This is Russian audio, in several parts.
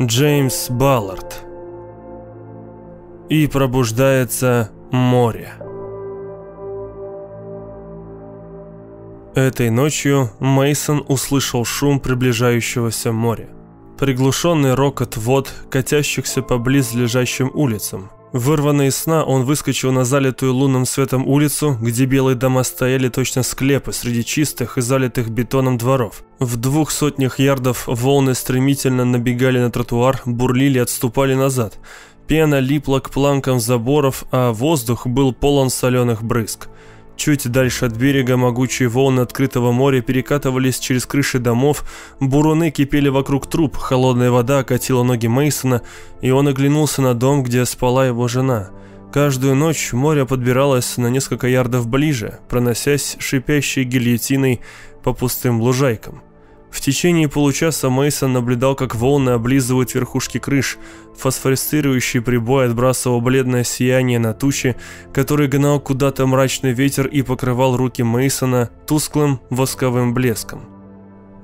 Джеймс Баллард. И пробуждается море. Этой ночью Мейсон услышал шум приближающегося моря. Приглушенный рокот вод, катящихся по близлежащим улицам. Вырванный из сна, он выскочил на залитую лунным светом улицу, где белые дома стояли точно склепы среди чистых и залитых бетоном дворов. В двух сотнях ярдов волны стремительно набегали на тротуар, бурлили, отступали назад. Пена липла к планкам заборов, а воздух был полон соленых брызг. Чуть дальше от берега могучие волны открытого моря перекатывались через крыши домов, буруны кипели вокруг труб, холодная вода окатила ноги Мейсона, и он оглянулся на дом, где спала его жена. Каждую ночь море подбиралось на несколько ярдов ближе, проносясь шипящей гильотиной по пустым лужайкам. В течение получаса Мейсон наблюдал, как волны облизывают верхушки крыш. Фосфорицирующий прибой отбрасывал бледное сияние на тучи, который гнал куда-то мрачный ветер и покрывал руки Мейсона тусклым восковым блеском.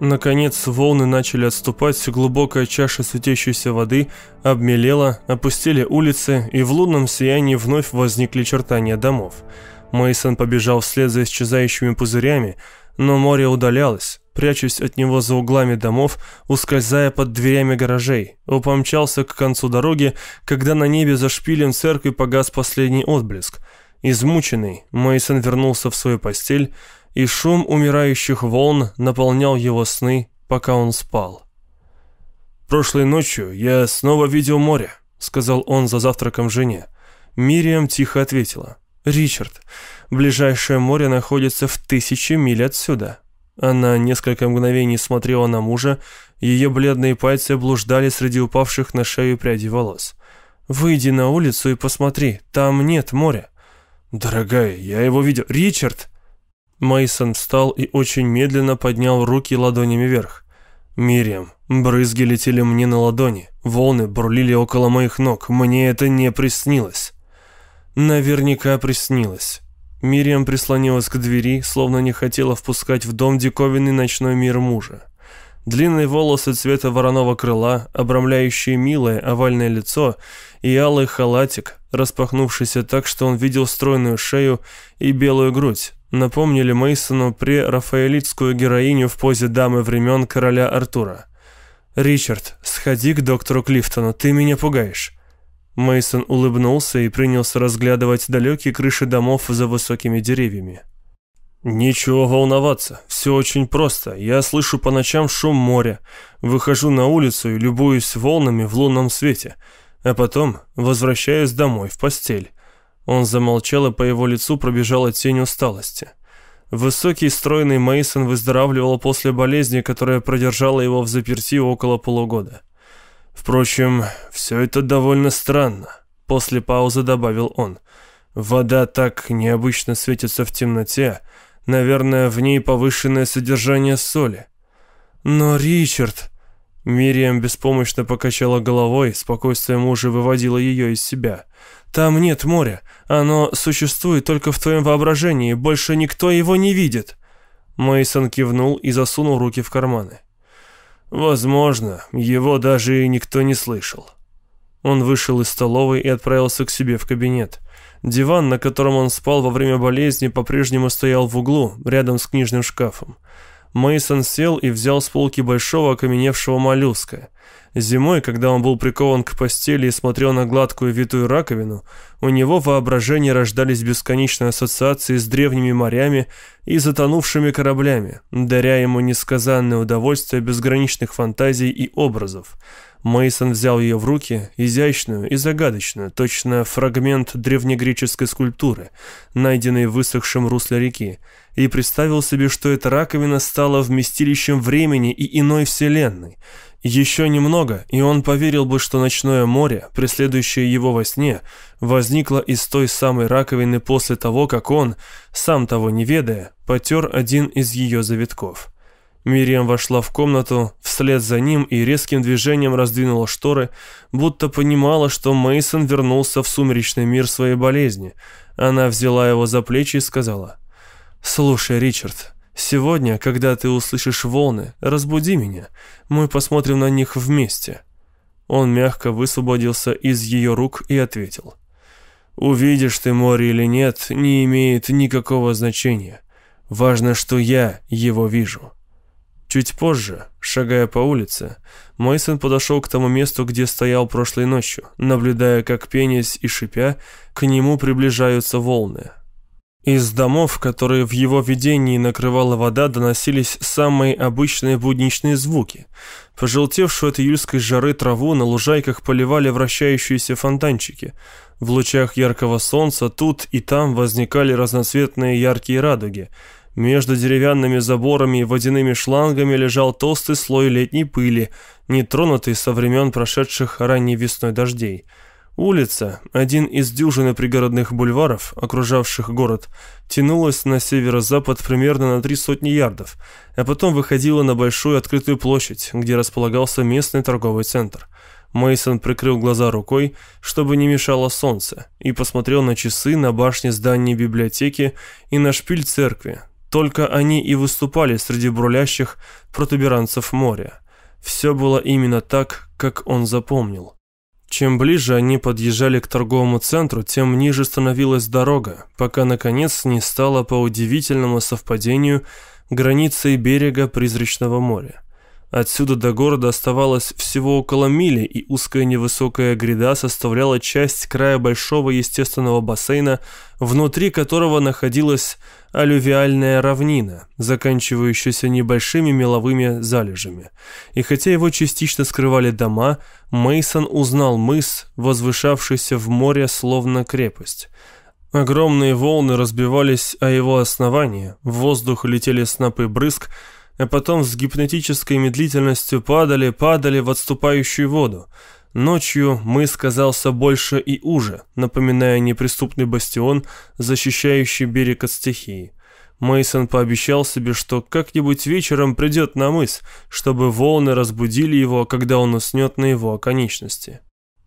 Наконец волны начали отступать, глубокая чаша светящейся воды обмелела, опустили улицы, и в лунном сиянии вновь возникли чертания домов. Мейсон побежал вслед за исчезающими пузырями, но море удалялось прячась от него за углами домов, ускользая под дверями гаражей. Он помчался к концу дороги, когда на небе за шпилем церкви погас последний отблеск. Измученный, Мейсон вернулся в свою постель, и шум умирающих волн наполнял его сны, пока он спал. «Прошлой ночью я снова видел море», — сказал он за завтраком жене. Мириам тихо ответила. «Ричард, ближайшее море находится в тысячи миль отсюда. Она несколько мгновений смотрела на мужа, ее бледные пальцы блуждали среди упавших на шею прядей волос. «Выйди на улицу и посмотри, там нет моря». «Дорогая, я его видел. Ричард!» Мейсон встал и очень медленно поднял руки ладонями вверх. «Мириам, брызги летели мне на ладони, волны бурлили около моих ног, мне это не приснилось». «Наверняка приснилось». Мириам прислонилась к двери, словно не хотела впускать в дом диковинный ночной мир мужа. Длинные волосы цвета вороного крыла, обрамляющие милое овальное лицо, и алый халатик, распахнувшийся так, что он видел стройную шею и белую грудь, напомнили Мейсону прерафаэлитскую героиню в позе дамы времен короля Артура. «Ричард, сходи к доктору Клифтону, ты меня пугаешь». Мейсон улыбнулся и принялся разглядывать далекие крыши домов за высокими деревьями. «Нечего волноваться, все очень просто. Я слышу по ночам шум моря, выхожу на улицу и любуюсь волнами в лунном свете, а потом возвращаюсь домой, в постель». Он замолчал, и по его лицу пробежала тень усталости. Высокий, стройный Мейсон выздоравливал после болезни, которая продержала его в заперти около полугода. Впрочем, все это довольно странно. После паузы добавил он. Вода так необычно светится в темноте. Наверное, в ней повышенное содержание соли. Но, Ричард... Мириам беспомощно покачала головой, спокойствие мужа выводило ее из себя. «Там нет моря. Оно существует только в твоем воображении. Больше никто его не видит». Мейсон кивнул и засунул руки в карманы. Возможно, его даже и никто не слышал. Он вышел из столовой и отправился к себе в кабинет. Диван, на котором он спал во время болезни, по-прежнему стоял в углу, рядом с книжным шкафом. Мейсон сел и взял с полки большого окаменевшего моллюска. Зимой, когда он был прикован к постели и смотрел на гладкую витую раковину, у него в воображении рождались бесконечные ассоциации с древними морями и затонувшими кораблями, даря ему несказанное удовольствие безграничных фантазий и образов. Мейсон взял ее в руки, изящную и загадочную, точно фрагмент древнегреческой скульптуры, найденный в высохшем русле реки, и представил себе, что эта раковина стала вместилищем времени и иной вселенной, еще немного, и он поверил бы, что ночное море, преследующее его во сне, возникло из той самой раковины после того, как он, сам того не ведая, потер один из ее завитков. Мириам вошла в комнату вслед за ним и резким движением раздвинула шторы, будто понимала, что Мейсон вернулся в сумеречный мир своей болезни. Она взяла его за плечи и сказала, «Слушай, Ричард, Сегодня, когда ты услышишь волны, разбуди меня. Мы посмотрим на них вместе». Он мягко высвободился из ее рук и ответил. «Увидишь ты море или нет, не имеет никакого значения. Важно, что я его вижу». Чуть позже, шагая по улице, Мейсон подошел к тому месту, где стоял прошлой ночью, наблюдая, как пенясь и шипя, к нему приближаются волны. Из домов, которые в его видении накрывала вода, доносились самые обычные будничные звуки. Пожелтевшую от июльской жары траву на лужайках поливали вращающиеся фонтанчики. В лучах яркого солнца тут и там возникали разноцветные яркие радуги. Между деревянными заборами и водяными шлангами лежал толстый слой летней пыли, нетронутый со времен прошедших ранней весной дождей. Улица, один из дюжины пригородных бульваров, окружавших город, тянулась на северо-запад примерно на три сотни ярдов, а потом выходила на большую открытую площадь, где располагался местный торговый центр. Мейсон прикрыл глаза рукой, чтобы не мешало солнце, и посмотрел на часы на башне здания библиотеки и на шпиль церкви. Только они и выступали среди брулящих протуберанцев моря. Все было именно так, как он запомнил. Чем ближе они подъезжали к торговому центру, тем ниже становилась дорога, пока наконец не стала по удивительному совпадению границей берега Призрачного моря. Отсюда до города оставалось всего около мили, и узкая невысокая гряда составляла часть края большого естественного бассейна, внутри которого находилась алювиальная равнина, заканчивающаяся небольшими меловыми залежами. И хотя его частично скрывали дома, Мейсон узнал мыс, возвышавшийся в море словно крепость. Огромные волны разбивались о его основание, в воздух летели снопы брызг, а потом с гипнотической медлительностью падали, падали в отступающую воду. Ночью мыс казался больше и уже, напоминая неприступный бастион, защищающий берег от стихии. Мейсон пообещал себе, что как-нибудь вечером придет на мыс, чтобы волны разбудили его, когда он уснет на его оконечности.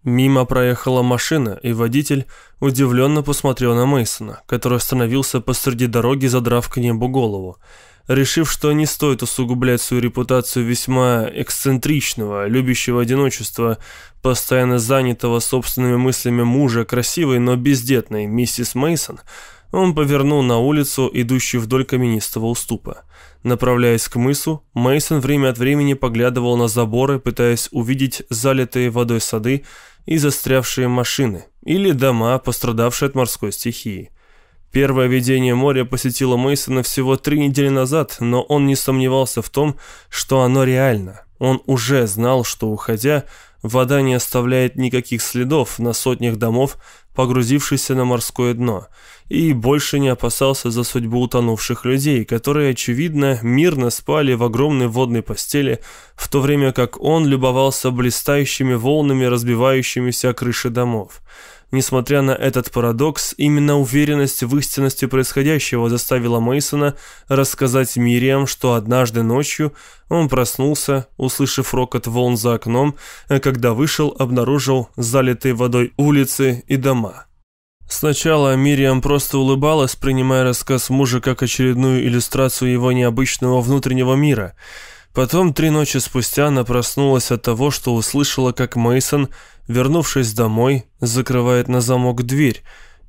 Мимо проехала машина, и водитель удивленно посмотрел на Мейсона, который остановился посреди дороги, задрав к небу голову. Решив, что не стоит усугублять свою репутацию весьма эксцентричного, любящего одиночества, постоянно занятого собственными мыслями мужа, красивой, но бездетной миссис Мейсон, он повернул на улицу, идущую вдоль каменистого уступа. Направляясь к мысу, Мейсон время от времени поглядывал на заборы, пытаясь увидеть залитые водой сады и застрявшие машины, или дома, пострадавшие от морской стихии. Первое видение моря посетило Мейсона всего три недели назад, но он не сомневался в том, что оно реально. Он уже знал, что уходя, вода не оставляет никаких следов на сотнях домов, погрузившихся на морское дно, и больше не опасался за судьбу утонувших людей, которые, очевидно, мирно спали в огромной водной постели, в то время как он любовался блистающими волнами, разбивающимися о крыши домов. Несмотря на этот парадокс, именно уверенность в истинности происходящего заставила Мейсона рассказать Мириам, что однажды ночью он проснулся, услышав рокот волн за окном, а когда вышел, обнаружил залитые водой улицы и дома. Сначала Мириам просто улыбалась, принимая рассказ мужа как очередную иллюстрацию его необычного внутреннего мира – Потом три ночи спустя она проснулась от того, что услышала, как Мейсон, вернувшись домой, закрывает на замок дверь,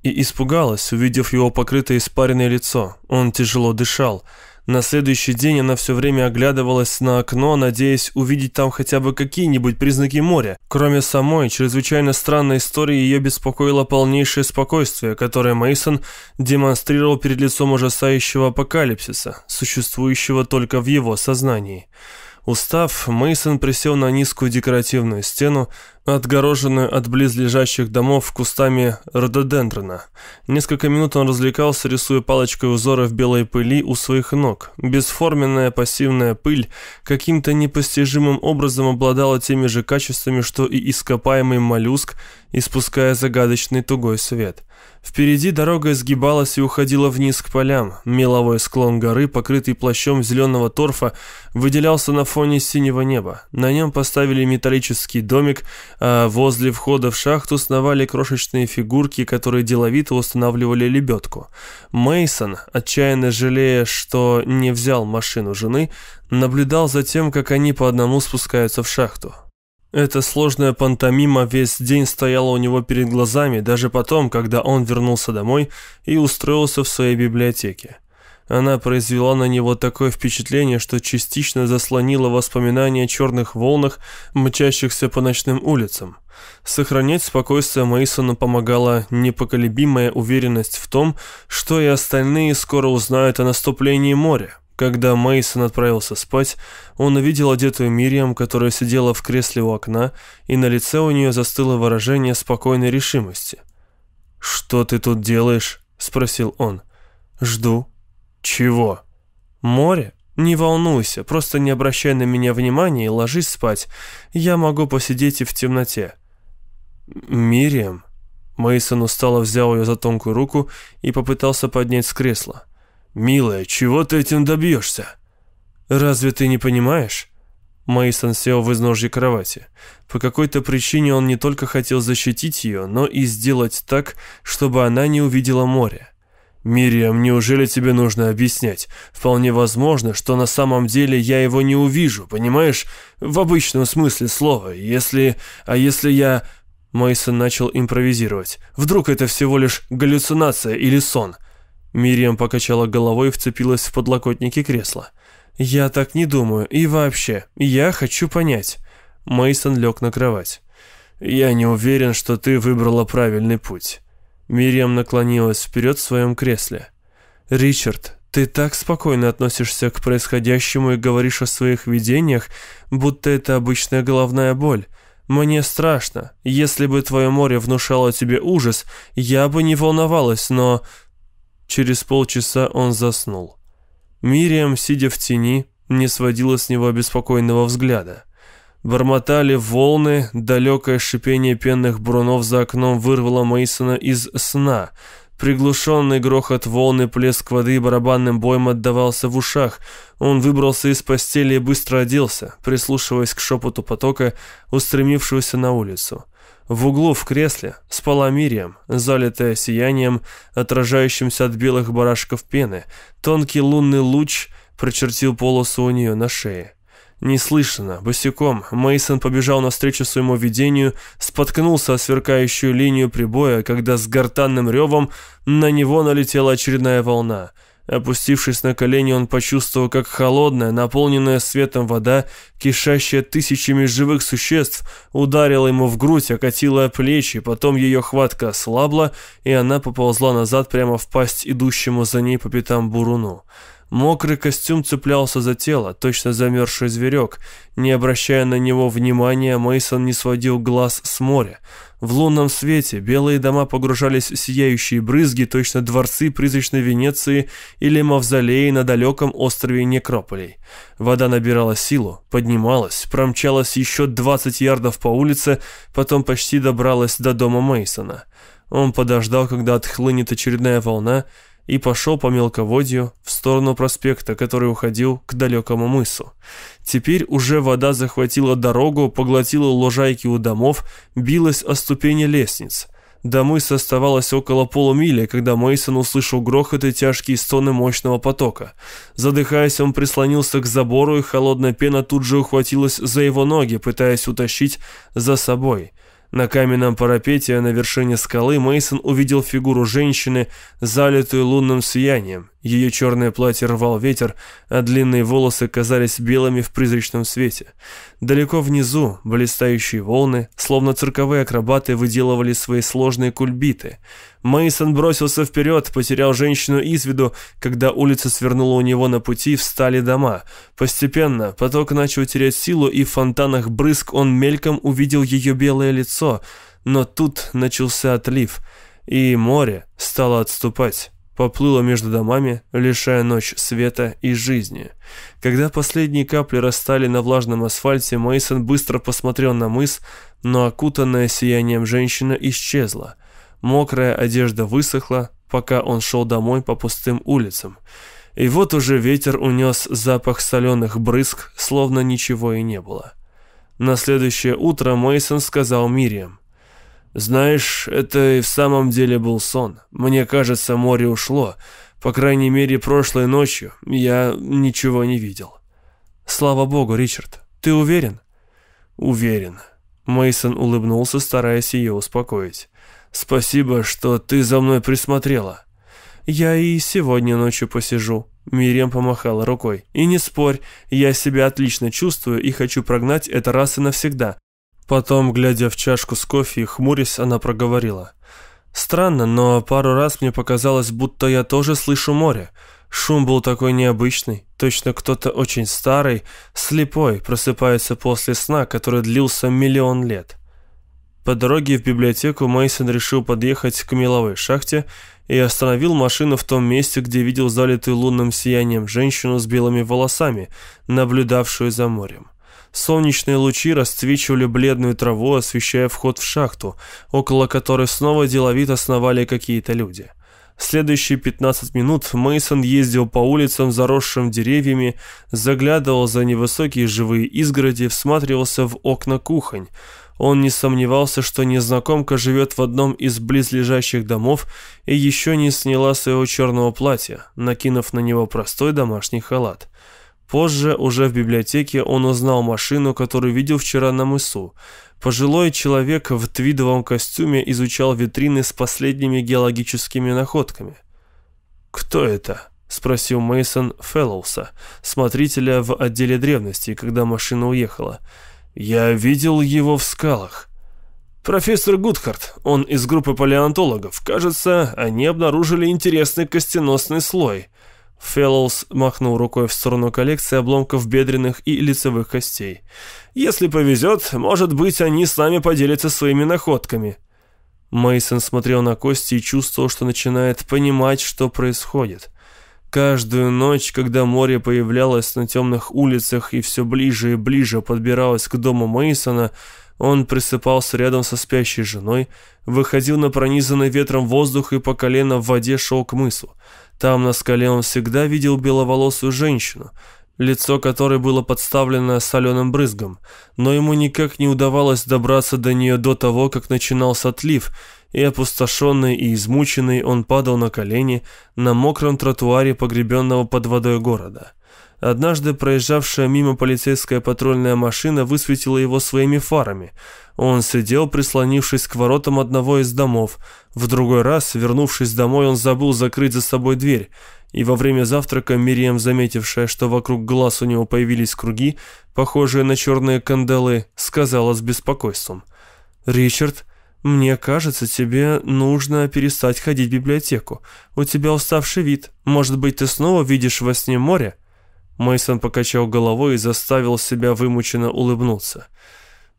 и испугалась, увидев его покрытое испаренное лицо. Он тяжело дышал. На следующий день она все время оглядывалась на окно, надеясь увидеть там хотя бы какие-нибудь признаки моря. Кроме самой, чрезвычайно странной истории ее беспокоило полнейшее спокойствие, которое Мейсон демонстрировал перед лицом ужасающего апокалипсиса, существующего только в его сознании. Устав, Мейсон присел на низкую декоративную стену, отгороженную от близлежащих домов кустами рододендрона. Несколько минут он развлекался, рисуя палочкой узоры в белой пыли у своих ног. Бесформенная пассивная пыль каким-то непостижимым образом обладала теми же качествами, что и ископаемый моллюск, испуская загадочный тугой свет. Впереди дорога изгибалась и уходила вниз к полям. Меловой склон горы, покрытый плащом зеленого торфа, выделялся на фоне синего неба. На нем поставили металлический домик, возле входа в шахту сновали крошечные фигурки, которые деловито устанавливали лебедку. Мейсон, отчаянно жалея, что не взял машину жены, наблюдал за тем, как они по одному спускаются в шахту. Эта сложная пантомима весь день стояла у него перед глазами, даже потом, когда он вернулся домой и устроился в своей библиотеке. Она произвела на него такое впечатление, что частично заслонила воспоминания о черных волнах, мчащихся по ночным улицам. Сохранять спокойствие Мейсону помогала непоколебимая уверенность в том, что и остальные скоро узнают о наступлении моря. Когда Мейсон отправился спать, он увидел одетую Мириам, которая сидела в кресле у окна, и на лице у нее застыло выражение спокойной решимости. «Что ты тут делаешь?» — спросил он. «Жду». «Чего?» «Море? Не волнуйся, просто не обращай на меня внимания и ложись спать. Я могу посидеть и в темноте». «Мириам?» Мейсон устало взял ее за тонкую руку и попытался поднять с кресла. «Милая, чего ты этим добьешься?» «Разве ты не понимаешь?» Мейсон сел в изножье кровати. По какой-то причине он не только хотел защитить ее, но и сделать так, чтобы она не увидела море. «Мириам, неужели тебе нужно объяснять? Вполне возможно, что на самом деле я его не увижу, понимаешь? В обычном смысле слова. Если... А если я...» Мейсон начал импровизировать. «Вдруг это всего лишь галлюцинация или сон?» Мириам покачала головой и вцепилась в подлокотники кресла. «Я так не думаю. И вообще, я хочу понять». Мейсон лег на кровать. «Я не уверен, что ты выбрала правильный путь». Мириам наклонилась вперед в своем кресле. «Ричард, ты так спокойно относишься к происходящему и говоришь о своих видениях, будто это обычная головная боль. Мне страшно. Если бы твое море внушало тебе ужас, я бы не волновалась, но Через полчаса он заснул. Мириам, сидя в тени, не сводила с него беспокойного взгляда. Бормотали волны, далекое шипение пенных брунов за окном вырвало Мейсона из сна. Приглушенный грохот волны, плеск воды барабанным боем отдавался в ушах. Он выбрался из постели и быстро оделся, прислушиваясь к шепоту потока, устремившегося на улицу. В углу в кресле спала Мириам, залитая сиянием, отражающимся от белых барашков пены. Тонкий лунный луч прочертил полосу у нее на шее. Неслышно, босиком, Мейсон побежал навстречу своему видению, споткнулся о сверкающую линию прибоя, когда с гортанным ревом на него налетела очередная волна — Опустившись на колени, он почувствовал, как холодная, наполненная светом вода, кишащая тысячами живых существ, ударила ему в грудь, окатила плечи, потом ее хватка ослабла, и она поползла назад прямо в пасть идущему за ней по пятам буруну. Мокрый костюм цеплялся за тело, точно замерзший зверек. Не обращая на него внимания, Мейсон не сводил глаз с моря. В лунном свете белые дома погружались в сияющие брызги, точно дворцы призрачной Венеции или мавзолеи на далеком острове Некрополей. Вода набирала силу, поднималась, промчалась еще 20 ярдов по улице, потом почти добралась до дома Мейсона. Он подождал, когда отхлынет очередная волна, и пошел по мелководью в сторону проспекта, который уходил к далекому мысу. Теперь уже вода захватила дорогу, поглотила лужайки у домов, билась о ступени лестниц. До мыса оставалось около полумили, когда Мейсон услышал грохот и тяжкие стоны мощного потока. Задыхаясь, он прислонился к забору, и холодная пена тут же ухватилась за его ноги, пытаясь утащить за собой. На каменном парапете на вершине скалы Мейсон увидел фигуру женщины, залитую лунным сиянием. Ее черное платье рвал ветер, а длинные волосы казались белыми в призрачном свете. Далеко внизу блистающие волны, словно цирковые акробаты, выделывали свои сложные кульбиты. Мейсон бросился вперед, потерял женщину из виду, когда улица свернула у него на пути, встали дома. Постепенно поток начал терять силу, и в фонтанах брызг он мельком увидел ее белое лицо. Но тут начался отлив, и море стало отступать поплыло между домами, лишая ночь света и жизни. Когда последние капли растали на влажном асфальте, Мейсон быстро посмотрел на мыс, но окутанная сиянием женщина исчезла. Мокрая одежда высохла, пока он шел домой по пустым улицам. И вот уже ветер унес запах соленых брызг, словно ничего и не было. На следующее утро Мейсон сказал Мириам. Знаешь, это и в самом деле был сон. Мне кажется, море ушло. По крайней мере, прошлой ночью я ничего не видел. Слава богу, Ричард. Ты уверен? Уверен. Мейсон улыбнулся, стараясь ее успокоить. «Спасибо, что ты за мной присмотрела». «Я и сегодня ночью посижу», — Мириам помахала рукой. «И не спорь, я себя отлично чувствую и хочу прогнать это раз и навсегда». Потом, глядя в чашку с кофе и хмурясь, она проговорила. «Странно, но пару раз мне показалось, будто я тоже слышу море. Шум был такой необычный, точно кто-то очень старый, слепой, просыпается после сна, который длился миллион лет. По дороге в библиотеку Мейсон решил подъехать к меловой шахте и остановил машину в том месте, где видел залитую лунным сиянием женщину с белыми волосами, наблюдавшую за морем. Солнечные лучи расцвечивали бледную траву, освещая вход в шахту, около которой снова деловито сновали какие-то люди. Следующие 15 минут Мейсон ездил по улицам, заросшим деревьями, заглядывал за невысокие живые изгороди, всматривался в окна кухонь. Он не сомневался, что незнакомка живет в одном из близлежащих домов и еще не сняла своего черного платья, накинув на него простой домашний халат. Позже, уже в библиотеке, он узнал машину, которую видел вчера на мысу. Пожилой человек в твидовом костюме изучал витрины с последними геологическими находками. «Кто это?» — спросил Мейсон Фэллоуса, смотрителя в отделе древности, когда машина уехала. «Я видел его в скалах». «Профессор Гудхарт, он из группы палеонтологов. Кажется, они обнаружили интересный костеносный слой». Феллоус махнул рукой в сторону коллекции обломков бедренных и лицевых костей. «Если повезет, может быть, они с нами поделятся своими находками». Мейсон смотрел на кости и чувствовал, что начинает понимать, что происходит. Каждую ночь, когда море появлялось на темных улицах и все ближе и ближе подбиралось к дому Мейсона, он присыпался рядом со спящей женой, выходил на пронизанный ветром воздух и по колено в воде шел к мысу. Там на скале он всегда видел беловолосую женщину, лицо которой было подставлено соленым брызгом, но ему никак не удавалось добраться до нее до того, как начинался отлив, и опустошенный и измученный он падал на колени на мокром тротуаре погребенного под водой города. Однажды проезжавшая мимо полицейская патрульная машина высветила его своими фарами. Он сидел, прислонившись к воротам одного из домов. В другой раз, вернувшись домой, он забыл закрыть за собой дверь. И во время завтрака Мириам, заметившая, что вокруг глаз у него появились круги, похожие на черные кандалы, сказала с беспокойством. «Ричард, мне кажется, тебе нужно перестать ходить в библиотеку. У тебя уставший вид. Может быть, ты снова видишь во сне море?» Мейсон покачал головой и заставил себя вымученно улыбнуться.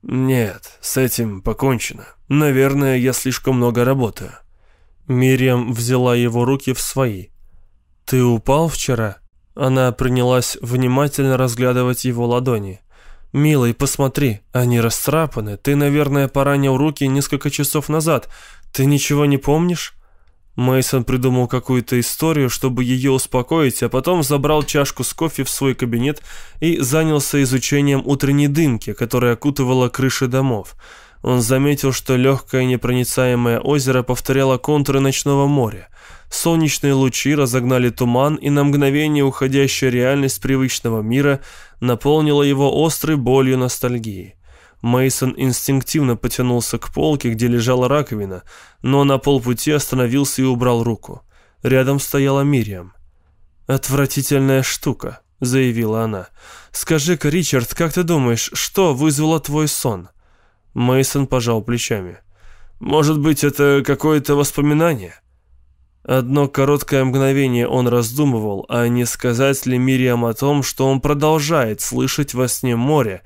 «Нет, с этим покончено. Наверное, я слишком много работаю». Мириам взяла его руки в свои. «Ты упал вчера?» Она принялась внимательно разглядывать его ладони. «Милый, посмотри, они расцарапаны. Ты, наверное, поранил руки несколько часов назад. Ты ничего не помнишь?» Мейсон придумал какую-то историю, чтобы ее успокоить, а потом забрал чашку с кофе в свой кабинет и занялся изучением утренней дымки, которая окутывала крыши домов. Он заметил, что легкое непроницаемое озеро повторяло контуры ночного моря. Солнечные лучи разогнали туман, и на мгновение уходящая реальность привычного мира наполнила его острой болью ностальгии. Мейсон инстинктивно потянулся к полке, где лежала раковина, но на полпути остановился и убрал руку. Рядом стояла Мириам. «Отвратительная штука», — заявила она. «Скажи-ка, Ричард, как ты думаешь, что вызвало твой сон?» Мейсон пожал плечами. «Может быть, это какое-то воспоминание?» Одно короткое мгновение он раздумывал, а не сказать ли Мириам о том, что он продолжает слышать во сне море,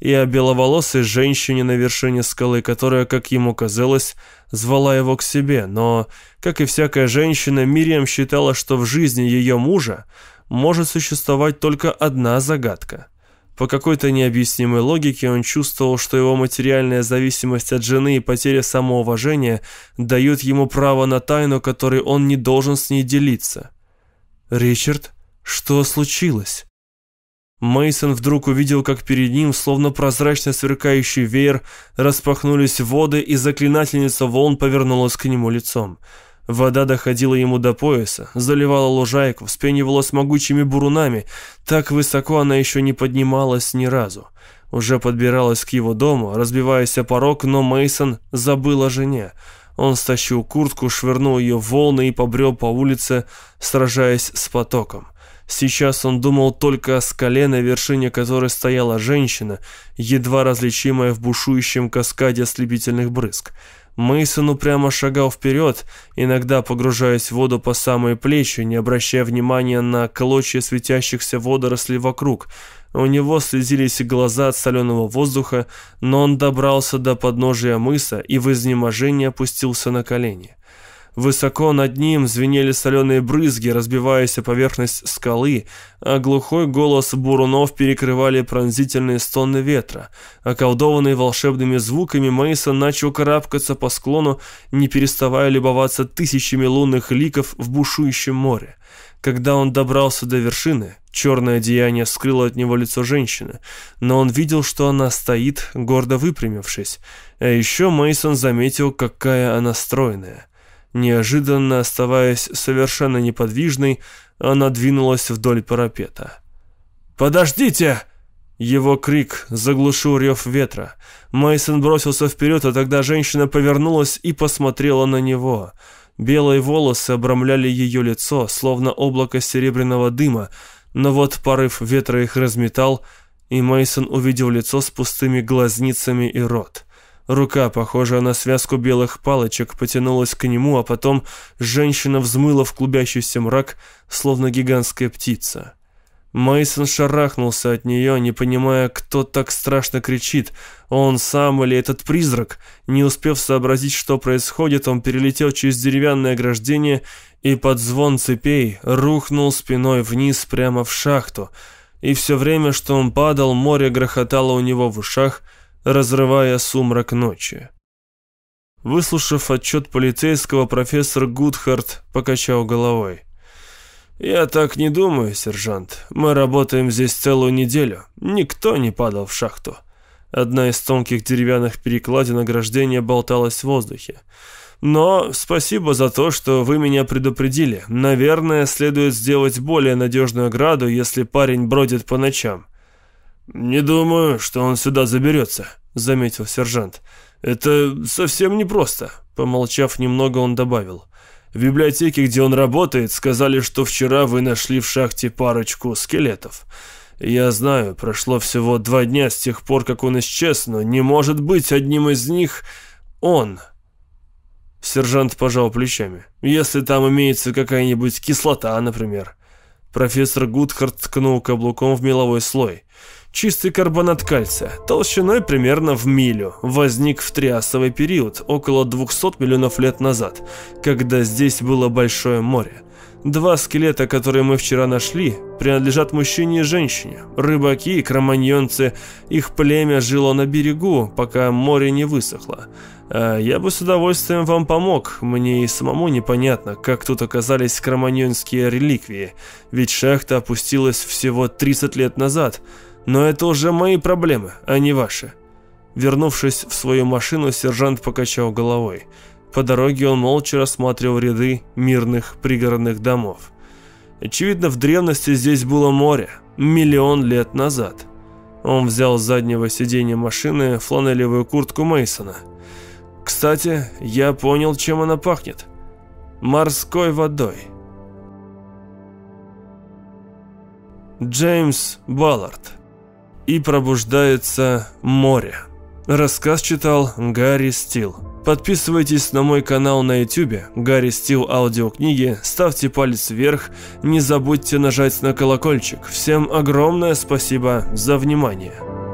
и о беловолосой женщине на вершине скалы, которая, как ему казалось, звала его к себе, но, как и всякая женщина, Мириам считала, что в жизни ее мужа может существовать только одна загадка. По какой-то необъяснимой логике он чувствовал, что его материальная зависимость от жены и потеря самоуважения дают ему право на тайну, которой он не должен с ней делиться. «Ричард, что случилось?» Мейсон вдруг увидел, как перед ним, словно прозрачно сверкающий веер, распахнулись воды, и заклинательница волн повернулась к нему лицом. Вода доходила ему до пояса, заливала лужайку, вспенивалась могучими бурунами. Так высоко она еще не поднималась ни разу. уже подбиралась к его дому, разбиваясь о порог, но Мейсон забыл о жене. Он стащил куртку, швырнул ее в волны и побрел по улице, сражаясь с потоком. Сейчас он думал только о скале, на вершине которой стояла женщина, едва различимая в бушующем каскаде ослепительных брызг. Мейсон упрямо шагал вперед, иногда погружаясь в воду по самые плечи, не обращая внимания на клочья светящихся водорослей вокруг. У него слезились глаза от соленого воздуха, но он добрался до подножия мыса и в изнеможении опустился на колени. Высоко над ним звенели соленые брызги, разбиваясь о поверхность скалы, а глухой голос бурунов перекрывали пронзительные стоны ветра. Околдованный волшебными звуками, Мейсон начал карабкаться по склону, не переставая любоваться тысячами лунных ликов в бушующем море. Когда он добрался до вершины, черное одеяние скрыло от него лицо женщины, но он видел, что она стоит, гордо выпрямившись. А еще Мейсон заметил, какая она стройная. Неожиданно, оставаясь совершенно неподвижной, она двинулась вдоль парапета. «Подождите!» Его крик заглушил рев ветра. Мейсон бросился вперед, а тогда женщина повернулась и посмотрела на него. Белые волосы обрамляли ее лицо, словно облако серебряного дыма, но вот порыв ветра их разметал, и Мейсон увидел лицо с пустыми глазницами и рот. Рука, похожая на связку белых палочек, потянулась к нему, а потом женщина взмыла в клубящийся мрак, словно гигантская птица. Мейсон шарахнулся от нее, не понимая, кто так страшно кричит, он сам или этот призрак. Не успев сообразить, что происходит, он перелетел через деревянное ограждение и под звон цепей рухнул спиной вниз прямо в шахту. И все время, что он падал, море грохотало у него в ушах – разрывая сумрак ночи. Выслушав отчет полицейского, профессор Гудхарт покачал головой. «Я так не думаю, сержант. Мы работаем здесь целую неделю. Никто не падал в шахту». Одна из тонких деревянных перекладин ограждения болталась в воздухе. «Но спасибо за то, что вы меня предупредили. Наверное, следует сделать более надежную ограду, если парень бродит по ночам. «Не думаю, что он сюда заберется», — заметил сержант. «Это совсем непросто», — помолчав немного, он добавил. «В библиотеке, где он работает, сказали, что вчера вы нашли в шахте парочку скелетов. Я знаю, прошло всего два дня с тех пор, как он исчез, но не может быть одним из них он». Сержант пожал плечами. «Если там имеется какая-нибудь кислота, например». Профессор Гудхард ткнул каблуком в меловой слой. Чистый карбонат кальция, толщиной примерно в милю, возник в триасовый период, около 200 миллионов лет назад, когда здесь было большое море. Два скелета, которые мы вчера нашли, принадлежат мужчине и женщине. Рыбаки, кроманьонцы, их племя жило на берегу, пока море не высохло. А я бы с удовольствием вам помог, мне и самому непонятно, как тут оказались кроманьонские реликвии, ведь шахта опустилась всего 30 лет назад – но это уже мои проблемы, а не ваши. Вернувшись в свою машину, сержант покачал головой. По дороге он молча рассматривал ряды мирных пригородных домов. Очевидно, в древности здесь было море, миллион лет назад. Он взял с заднего сиденья машины фланелевую куртку Мейсона. Кстати, я понял, чем она пахнет. Морской водой. Джеймс Баллард и пробуждается море. Рассказ читал Гарри Стил. Подписывайтесь на мой канал на YouTube, Гарри Стил аудиокниги, ставьте палец вверх, не забудьте нажать на колокольчик. Всем огромное спасибо за внимание.